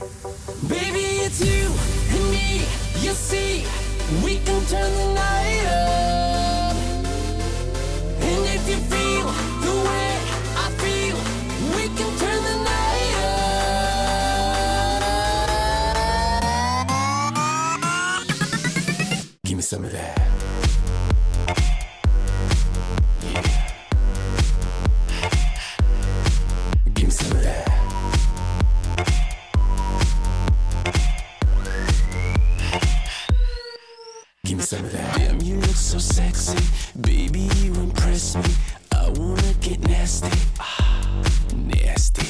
Baby, it's you and me. You see, we can turn the night up. And if you feel the way I feel, we can turn the night up. Give me some of that. some of that. Damn, you look so sexy. Baby, you impress me. I wanna get nasty. Nasty.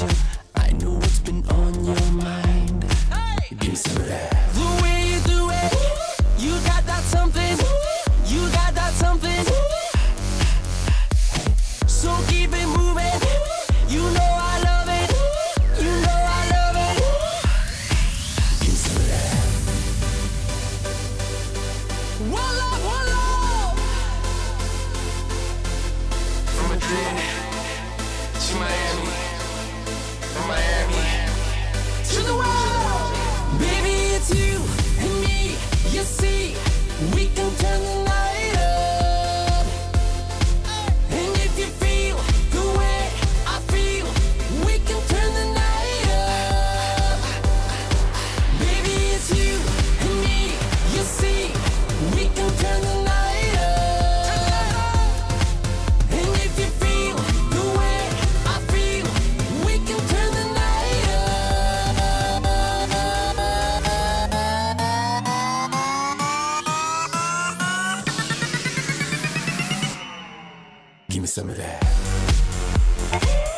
Ищем Give me some of that.